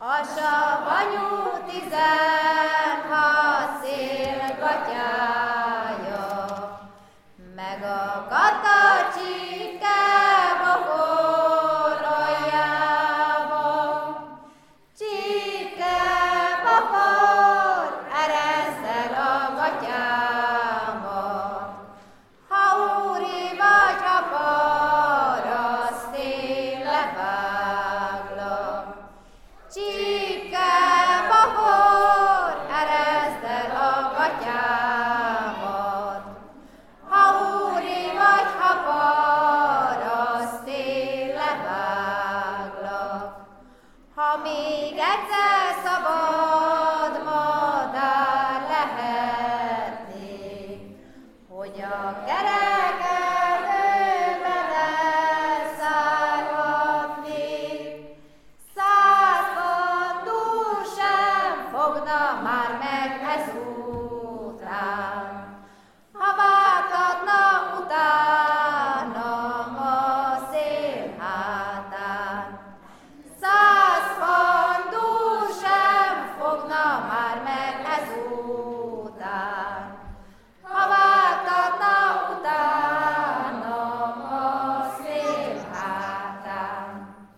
A savanyú tizenhat szél gatyája, meg a katacsike Ha még egyszer szabad madár lehetnék, hogy a kerekem bőven elszárhatnék, százban túl sem fogna már meg